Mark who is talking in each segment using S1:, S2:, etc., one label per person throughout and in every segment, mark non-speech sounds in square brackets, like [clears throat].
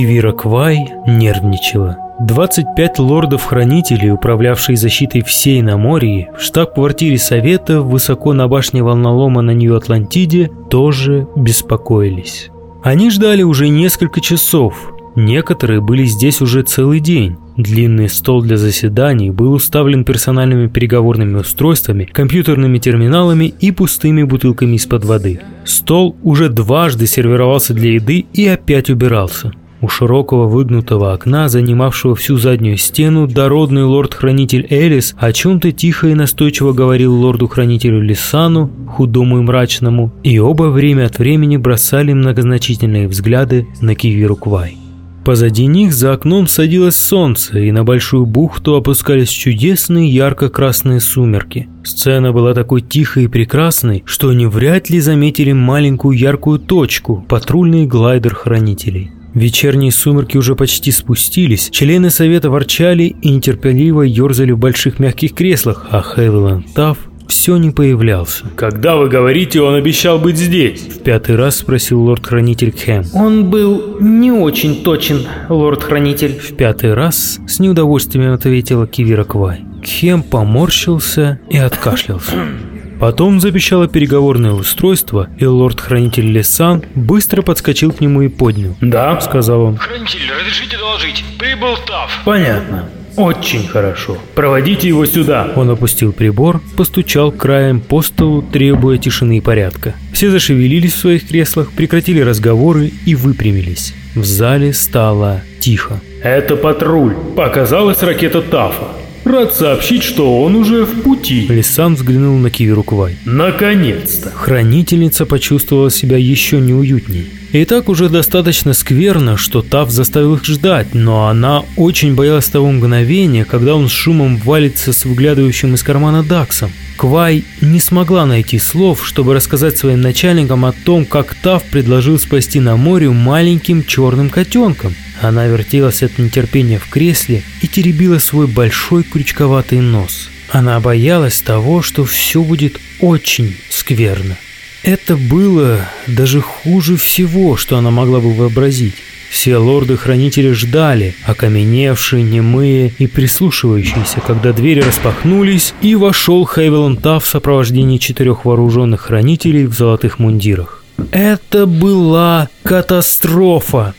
S1: Кивира Квай нервничала. 25 лордов-хранителей, управлявшие защитой всей Намории, в штаб-квартире Совета высоко на башне волнолома на Нью-Атлантиде тоже беспокоились. Они ждали уже несколько часов, некоторые были здесь уже целый день. Длинный стол для заседаний был уставлен персональными переговорными устройствами, компьютерными терминалами и пустыми бутылками из-под воды. Стол уже дважды сервировался для еды и опять убирался. У широкого выгнутого окна, занимавшего всю заднюю стену, дородный лорд-хранитель Элис о чем-то тихо и настойчиво говорил лорду-хранителю Лисану, худому и мрачному, и оба время от времени бросали многозначительные взгляды на Кивиру Квай. Позади них за окном садилось солнце, и на большую бухту опускались чудесные ярко-красные сумерки. Сцена была такой тихой и прекрасной, что они вряд ли заметили маленькую яркую точку – патрульный глайдер хранителей. Вечерние сумерки уже почти спустились, члены совета ворчали и нетерпеливо ерзали в больших мягких креслах, а Хевиланд Тафф все не появлялся.
S2: «Когда вы говорите, он обещал быть здесь?»
S1: В пятый раз спросил лорд-хранитель Кхэм.
S3: «Он был не очень точен, лорд-хранитель».
S1: В пятый раз с неудовольствием ответила Кивира Квай. Кхем поморщился и откашлялся. [clears throat] Потом запищало переговорное устройство, и лорд-хранитель Лесан быстро подскочил к нему и поднял.
S2: «Да», —
S1: сказал он.
S4: «Хранитель, разрешите доложить? Прибыл Тав».
S2: «Понятно. Очень хорошо. Проводите его сюда».
S1: Он опустил прибор, постучал краем по столу, требуя тишины и порядка. Все зашевелились в своих креслах, прекратили разговоры и выпрямились. В зале стало тихо.
S2: «Это патруль. Показалась ракета Тафа. Рад сообщить, что он уже в пути.
S1: Лисан взглянул на Кивиру Квай.
S2: Наконец-то.
S1: Хранительница почувствовала себя еще неуютней. И так уже достаточно скверно, что Тав заставил их ждать, но она очень боялась того мгновения, когда он с шумом валится с выглядывающим из кармана Даксом. Квай не смогла найти слов, чтобы рассказать своим начальникам о том, как Тав предложил спасти на море маленьким черным котенком – она вертелась от нетерпения в кресле и теребила свой большой крючковатый нос. Она боялась того, что все будет очень скверно. Это было даже хуже всего, что она могла бы вообразить. Все лорды-хранители ждали, окаменевшие, немые и прислушивающиеся, когда двери распахнулись, и вошел Хейвелон Тафф в сопровождении четырех вооруженных хранителей в золотых мундирах. Это была катастрофа.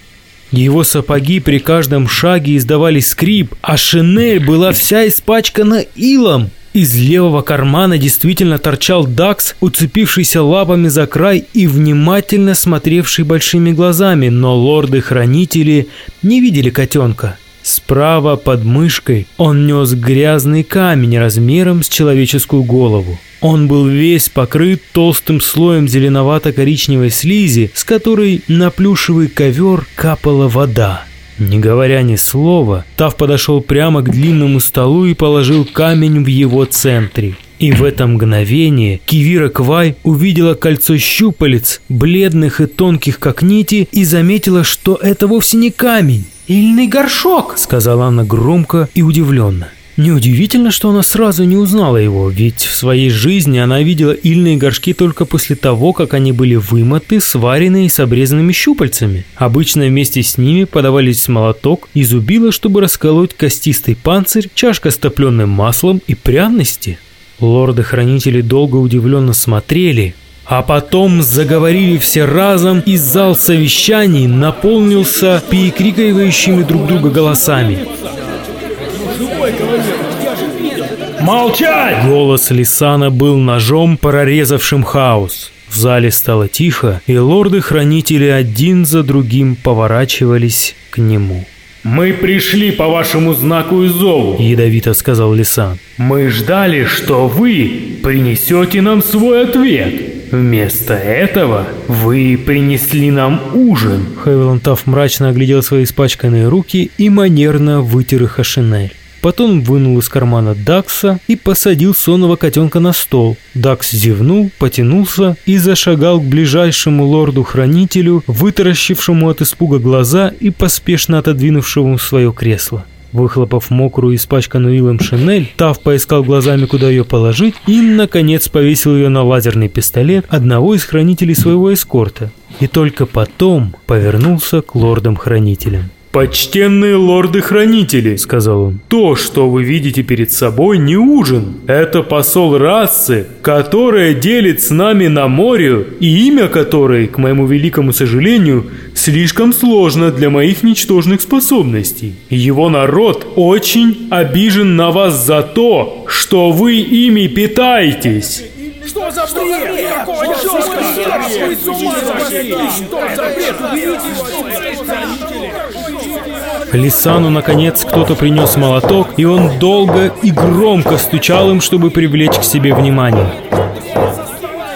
S1: Его сапоги при каждом шаге издавали скрип, а шинель была вся испачкана илом. Из левого кармана действительно торчал Дакс, уцепившийся лапами за край и внимательно смотревший большими глазами, но лорды-хранители не видели котенка. Справа под мышкой он нес грязный камень размером с человеческую голову. Он был весь покрыт толстым слоем зеленовато-коричневой слизи, с которой на плюшевый ковер капала вода. Не говоря ни слова, Тав подошел прямо к длинному столу и положил камень в его центре. И в это мгновение Кивира Квай увидела кольцо щупалец, бледных и тонких как нити, и заметила, что это вовсе не камень.
S3: «Ильный горшок!»
S1: – сказала она громко и удивленно. Неудивительно, что она сразу не узнала его, ведь в своей жизни она видела ильные горшки только после того, как они были вымыты, сварены и с обрезанными щупальцами. Обычно вместе с ними подавались молоток и зубило, чтобы расколоть костистый панцирь, чашка с топленым маслом и пряности. Лорды-хранители долго удивленно смотрели, а потом заговорили все разом, и зал совещаний наполнился перекрикивающими друг друга голосами.
S2: «Молчать!»
S1: Голос Лисана был ножом, прорезавшим хаос. В зале стало тихо, и лорды-хранители один за другим поворачивались к нему.
S2: «Мы пришли по вашему знаку и зову», —
S1: ядовито сказал Лисан.
S2: «Мы ждали, что вы принесете нам свой ответ. Вместо этого вы принесли нам ужин».
S1: Хевилантав мрачно оглядел свои испачканные руки и манерно вытер их о шинель. Потом вынул из кармана Дакса и посадил сонного котенка на стол. Дакс зевнул, потянулся и зашагал к ближайшему лорду-хранителю, вытаращившему от испуга глаза и поспешно отодвинувшему свое кресло. Выхлопав мокрую, испачканную илом шинель, Тав поискал глазами, куда ее положить, и, наконец, повесил ее на лазерный пистолет одного из хранителей своего эскорта. И только потом повернулся к лордам-хранителям.
S2: «Почтенные лорды-хранители», — сказал он, — «то, что вы видите перед собой, не ужин. Это посол расы, которая делит с нами на море, и имя которой, к моему великому сожалению, слишком сложно для моих ничтожных способностей. Его народ очень обижен на вас за то, что вы ими питаетесь». Что за бред? Что за бред?
S1: Что за бред? Лисану, наконец, кто-то принес молоток, и он долго и громко стучал им, чтобы привлечь к себе внимание.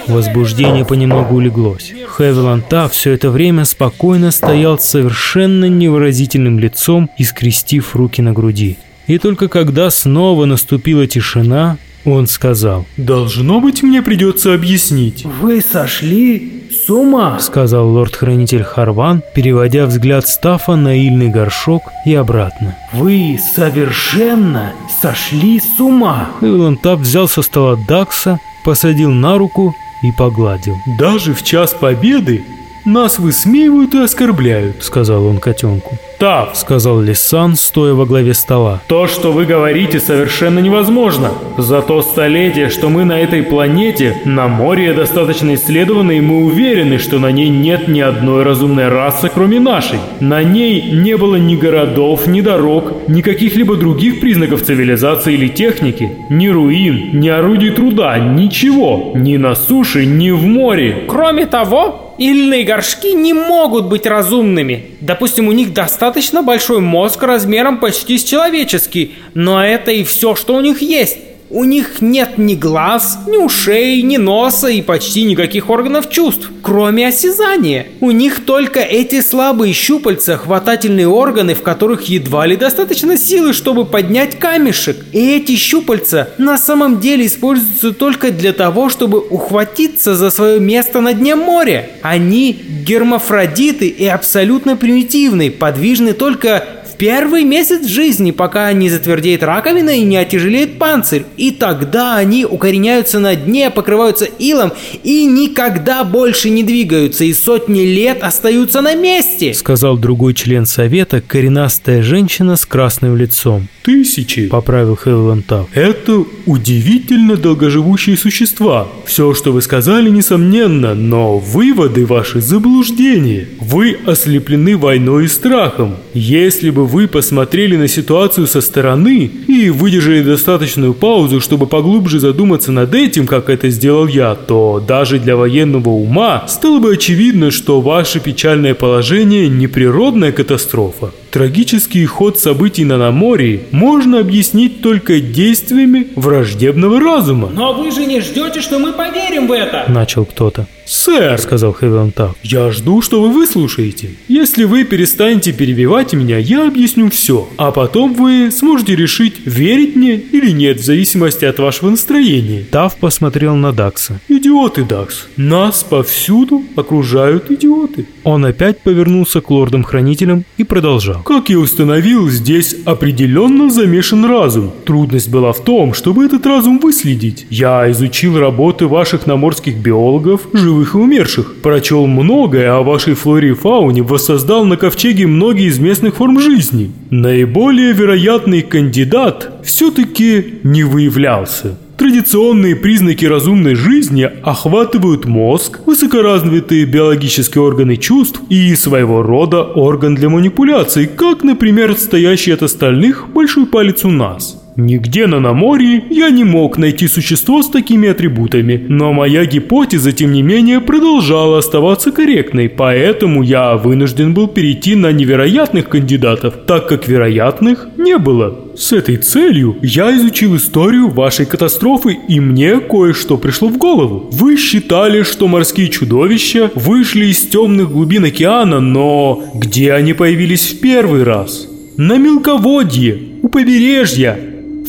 S1: Возбуждение понемногу улеглось. Хевиланд Та все это время спокойно стоял с совершенно невыразительным лицом и скрестив руки на груди. И только когда снова наступила тишина, он сказал,
S2: «Должно быть, мне придется объяснить».
S3: «Вы сошли с ума?»
S1: Сказал лорд-хранитель Харван, переводя взгляд Стафа на ильный горшок и обратно.
S3: «Вы совершенно сошли с ума!»
S1: Эвелон Тап взял со стола Дакса, посадил на руку и погладил.
S2: «Даже в час победы нас высмеивают и оскорбляют», — сказал он котенку.
S1: «Тав», — сказал Лисан, стоя во главе стола.
S2: «То, что вы говорите, совершенно невозможно. За то столетие, что мы на этой планете, на море достаточно исследовано, и мы уверены, что на ней нет ни одной разумной расы, кроме нашей. На ней не было ни городов, ни дорог, ни каких-либо других признаков цивилизации или техники, ни руин, ни орудий труда, ничего, ни на суше, ни в море».
S3: «Кроме того, Ильные горшки не могут быть разумными. Допустим, у них достаточно большой мозг размером почти с человеческий, но это и все, что у них есть. У них нет ни глаз, ни ушей, ни носа и почти никаких органов чувств, кроме осязания. У них только эти слабые щупальца, хватательные органы, в которых едва ли достаточно силы, чтобы поднять камешек. И эти щупальца на самом деле используются только для того, чтобы ухватиться за свое место на дне моря. Они гермафродиты и абсолютно примитивны, подвижны только первый месяц жизни, пока не затвердеет раковина и не отяжелеет панцирь. И тогда они укореняются на дне, покрываются илом и никогда больше не двигаются, и сотни лет остаются на месте.
S1: Сказал другой член совета, коренастая женщина с красным лицом.
S2: Тысячи,
S1: поправил Хевиланд Тав.
S2: Это удивительно долгоживущие существа. Все, что вы сказали, несомненно, но выводы ваши заблуждения. Вы ослеплены войной и страхом. Если бы вы посмотрели на ситуацию со стороны и выдержали достаточную паузу, чтобы поглубже задуматься над этим, как это сделал я, то даже для военного ума стало бы очевидно, что ваше печальное положение не природная катастрофа. Трагический ход событий на Намории можно объяснить только действиями враждебного разума.
S3: Но вы же не ждете, что мы поверим в это?
S1: Начал кто-то.
S2: «Сэр», — сказал Хевилан так, — «я жду, что вы выслушаете. Если вы перестанете перебивать меня, я объясню все, а потом вы сможете решить, верить мне или нет, в зависимости от вашего настроения».
S1: Тав посмотрел на Дакса.
S2: «Идиоты, Дакс. Нас повсюду окружают идиоты».
S1: Он опять повернулся к лордам-хранителям и продолжал.
S2: Как я установил, здесь определенно замешан разум. Трудность была в том, чтобы этот разум выследить. Я изучил работы ваших наморских биологов, живых и умерших, прочел многое о вашей флоре и фауне, воссоздал на ковчеге многие из местных форм жизни. Наиболее вероятный кандидат все-таки не выявлялся. Традиционные признаки разумной жизни охватывают мозг, высокоразвитые биологические органы чувств и своего рода орган для манипуляций, как, например, стоящий от остальных большой палец у нас. Нигде на Наморье я не мог найти существо с такими атрибутами, но моя гипотеза, тем не менее, продолжала оставаться корректной, поэтому я вынужден был перейти на невероятных кандидатов, так как вероятных не было. С этой целью я изучил историю вашей катастрофы, и мне кое-что пришло в голову. Вы считали, что морские чудовища вышли из темных глубин океана, но где они появились в первый раз? На мелководье, у побережья,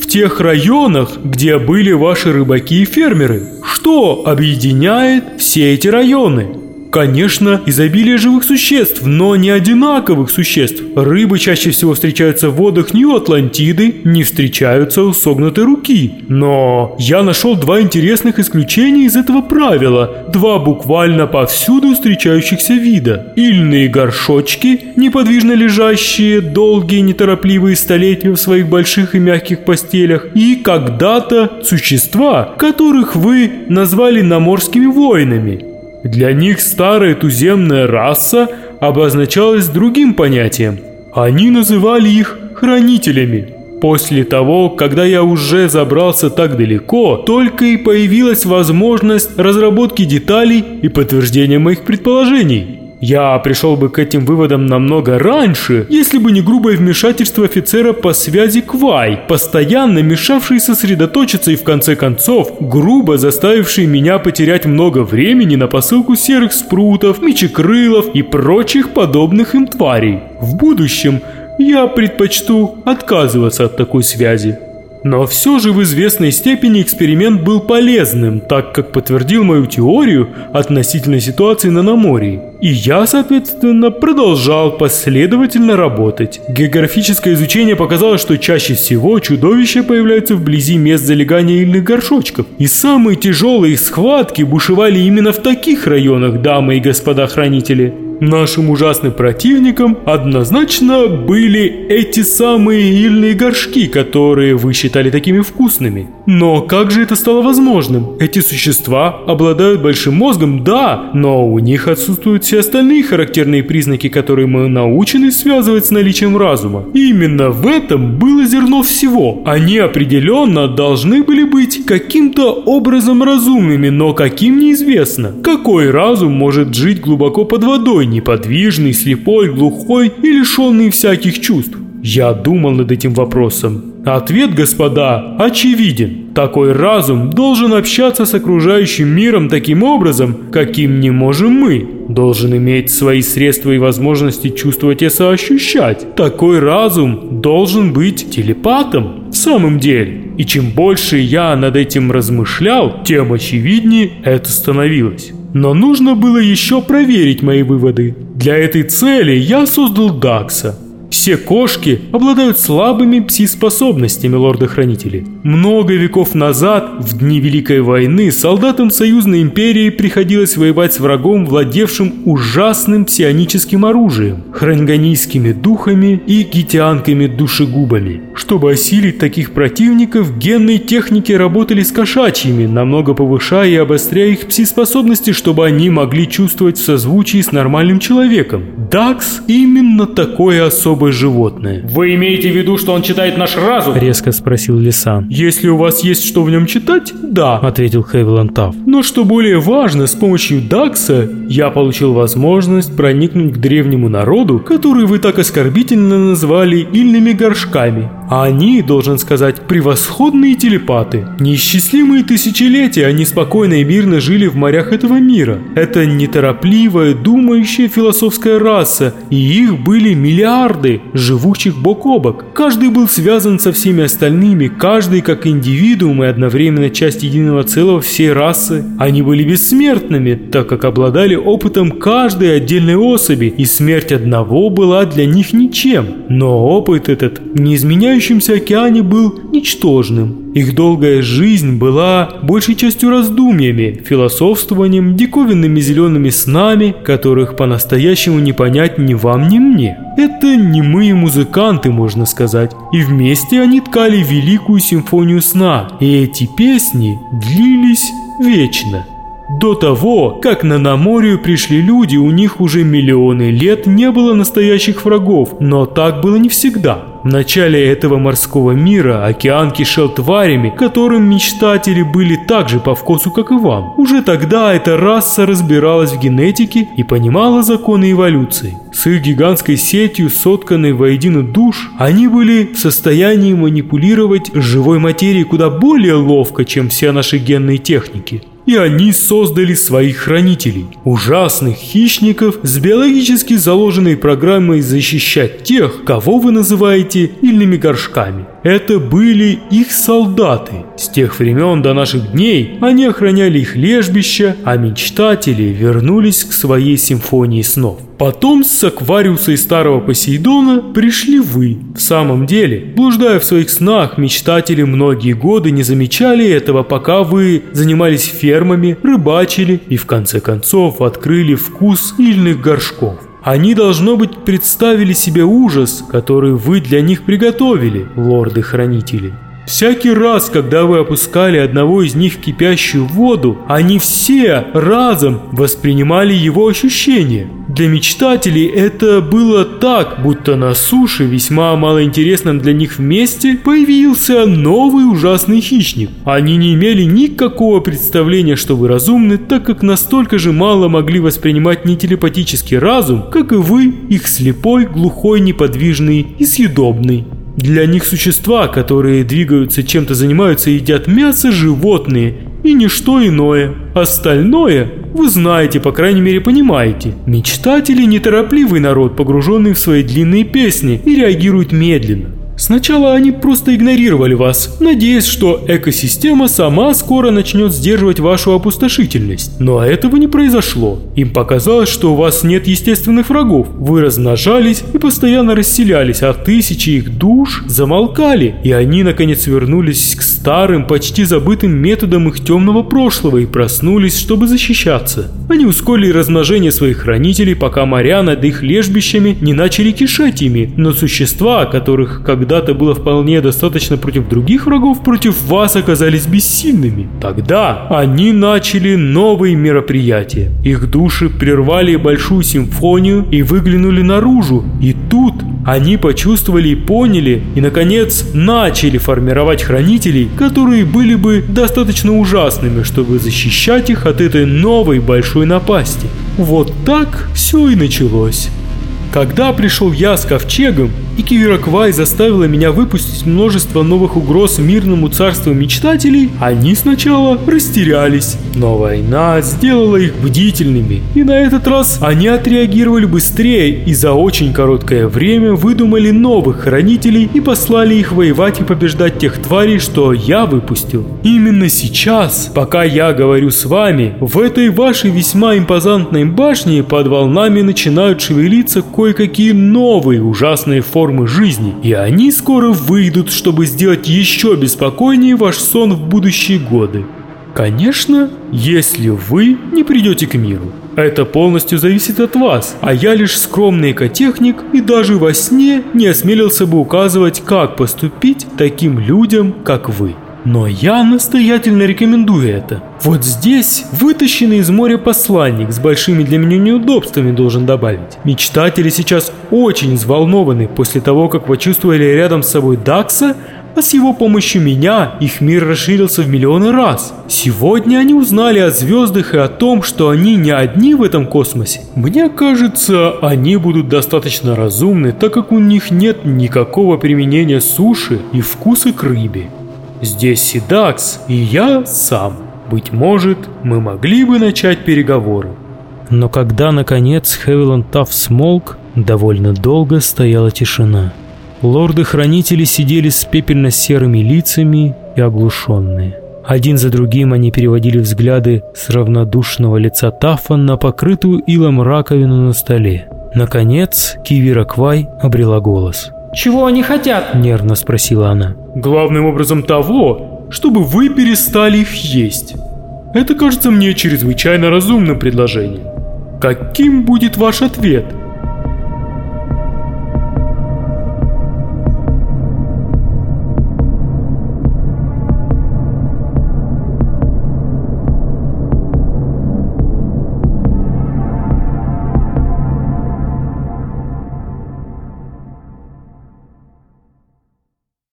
S2: в тех районах, где были ваши рыбаки и фермеры. Что объединяет все эти районы? Конечно, изобилие живых существ, но не одинаковых существ. Рыбы чаще всего встречаются в водах Нью-Атлантиды, не встречаются у согнутой руки. Но я нашел два интересных исключения из этого правила, два буквально повсюду встречающихся вида. Ильные горшочки, неподвижно лежащие долгие неторопливые столетия в своих больших и мягких постелях, и когда-то существа, которых вы назвали наморскими воинами. Для них старая туземная раса обозначалась другим понятием. Они называли их хранителями. После того, когда я уже забрался так далеко, только и появилась возможность разработки деталей и подтверждения моих предположений. Я пришел бы к этим выводам намного раньше, если бы не грубое вмешательство офицера по связи Квай, постоянно мешавший сосредоточиться и в конце концов грубо заставивший меня потерять много времени на посылку серых спрутов, мечекрылов и прочих подобных им тварей. В будущем я предпочту отказываться от такой связи. Но все же в известной степени эксперимент был полезным, так как подтвердил мою теорию относительно ситуации на Намории. И я, соответственно, продолжал последовательно работать. Географическое изучение показало, что чаще всего чудовища появляются вблизи мест залегания ильных горшочков. И самые тяжелые схватки бушевали именно в таких районах, дамы и господа хранители. Нашим ужасным противником однозначно были эти самые ильные горшки, которые вы считали такими вкусными. Но как же это стало возможным? Эти существа обладают большим мозгом, да, но у них отсутствуют все остальные характерные признаки, которые мы научены связывать с наличием разума. И именно в этом было зерно всего. Они определенно должны были быть каким-то образом разумными, но каким неизвестно. Какой разум может жить глубоко под водой, неподвижный, слепой, глухой и лишенный всяких чувств? Я думал над этим вопросом. Ответ, господа, очевиден. Такой разум должен общаться с окружающим миром таким образом, каким не можем мы. Должен иметь свои средства и возможности чувствовать и соощущать. Такой разум должен быть телепатом. В самом деле. И чем больше я над этим размышлял, тем очевиднее это становилось. Но нужно было еще проверить мои выводы. Для этой цели я создал Дакса, все кошки обладают слабыми пси-способностями, лорды-хранители. Много веков назад, в дни Великой войны, солдатам Союзной империи приходилось воевать с врагом, владевшим ужасным псионическим оружием, хранганийскими духами и гитианками-душегубами. Чтобы осилить таких противников, генные техники работали с кошачьими, намного повышая и обостряя их пси-способности, чтобы они могли чувствовать в созвучии с нормальным человеком. Дакс именно такое особое животное.
S3: Вы имеете в виду, что он читает наш разум?
S1: Резко спросил Лисан.
S2: Если у вас есть что в нем читать, да.
S1: Ответил Хейвланд Тафф.
S2: Но что более важно, с помощью Дакса я получил возможность проникнуть к древнему народу, который вы так оскорбительно назвали ильными горшками. А они, должен сказать, превосходные телепаты. Неисчислимые тысячелетия они спокойно и мирно жили в морях этого мира. Это неторопливая, думающая философская раса, и их были миллиарды, живущих бок о бок. Каждый был связан со всеми остальными, каждый как индивидуум и одновременно часть единого целого всей расы. Они были бессмертными, так как обладали опытом каждой отдельной особи, и смерть одного была для них ничем. Но опыт этот не изменяет вращающемся океане был ничтожным. Их долгая жизнь была большей частью раздумьями, философствованием, диковинными зелеными снами, которых по-настоящему не понять ни вам, ни мне. Это немые музыканты, можно сказать, и вместе они ткали великую симфонию сна, и эти песни длились вечно. До того, как на Наморию пришли люди, у них уже миллионы лет не было настоящих врагов, но так было не всегда. В начале этого морского мира океан кишел тварями, которым мечтатели были так же по вкусу, как и вам. Уже тогда эта раса разбиралась в генетике и понимала законы эволюции. С их гигантской сетью, сотканной воедино душ, они были в состоянии манипулировать живой материей куда более ловко, чем все наши генные техники и они создали своих хранителей, ужасных хищников с биологически заложенной программой защищать тех, кого вы называете ильными горшками. Это были их солдаты. С тех времен до наших дней они охраняли их лежбища, а мечтатели вернулись к своей симфонии снов. Потом с Аквариуса и Старого Посейдона пришли вы. В самом деле, блуждая в своих снах, мечтатели многие годы не замечали этого, пока вы занимались фермами, рыбачили и в конце концов открыли вкус ильных горшков. Они, должно быть, представили себе ужас, который вы для них приготовили, лорды-хранители. Всякий раз, когда вы опускали одного из них в кипящую воду, они все разом воспринимали его ощущения. Для мечтателей это было так, будто на суше, весьма малоинтересном для них месте, появился новый ужасный хищник. Они не имели никакого представления, что вы разумны, так как настолько же мало могли воспринимать не телепатический разум, как и вы, их слепой, глухой, неподвижный и съедобный. Для них существа, которые двигаются, чем-то занимаются и едят мясо, животные и ничто иное. Остальное вы знаете, по крайней мере понимаете. Мечтатели – неторопливый народ, погруженный в свои длинные песни и реагирует медленно. Сначала они просто игнорировали вас, надеясь, что экосистема сама скоро начнет сдерживать вашу опустошительность. Но этого не произошло. Им показалось, что у вас нет естественных врагов. Вы размножались и постоянно расселялись, а тысячи их душ замолкали. И они наконец вернулись к старым, почти забытым методам их темного прошлого и проснулись, чтобы защищаться. Они ускорили размножение своих хранителей, пока моря над их лежбищами не начали кишать ими. Но существа, которых когда когда-то было вполне достаточно против других врагов, против вас оказались бессильными. Тогда они начали новые мероприятия. Их души прервали большую симфонию и выглянули наружу. И тут они почувствовали и поняли, и, наконец, начали формировать хранителей, которые были бы достаточно ужасными, чтобы защищать их от этой новой большой напасти. Вот так все и началось. Когда пришел я с ковчегом, и Кивираквай заставила меня выпустить множество новых угроз мирному царству мечтателей, они сначала растерялись. Но война сделала их бдительными, и на этот раз они отреагировали быстрее и за очень короткое время выдумали новых хранителей и послали их воевать и побеждать тех тварей, что я выпустил. Именно сейчас, пока я говорю с вами, в этой вашей весьма импозантной башне под волнами начинают шевелиться кое-какие новые ужасные формы жизни, и они скоро выйдут, чтобы сделать еще беспокойнее ваш сон в будущие годы. Конечно, если вы не придете к миру. Это полностью зависит от вас, а я лишь скромный экотехник и даже во сне не осмелился бы указывать, как поступить таким людям, как вы. Но я настоятельно рекомендую это. Вот здесь вытащенный из моря посланник с большими для меня неудобствами должен добавить. Мечтатели сейчас очень взволнованы после того, как почувствовали рядом с собой Дакса, а с его помощью меня их мир расширился в миллионы раз. Сегодня они узнали о звездах и о том, что они не одни в этом космосе. Мне кажется, они будут достаточно разумны, так как у них нет никакого применения суши и вкуса к рыбе. Здесь Сидакс и я сам. Быть может, мы могли бы начать переговоры.
S1: Но когда, наконец, Хевиланд Тафф смолк, довольно долго стояла тишина. Лорды-хранители сидели с пепельно-серыми лицами и оглушенные. Один за другим они переводили взгляды с равнодушного лица Таффа на покрытую илом раковину на столе. Наконец, Кивира Квай обрела голос.
S3: «Чего они хотят?»
S1: – нервно спросила она.
S2: Главным образом того, чтобы вы перестали их есть. Это кажется мне чрезвычайно разумным предложением. Каким будет ваш ответ?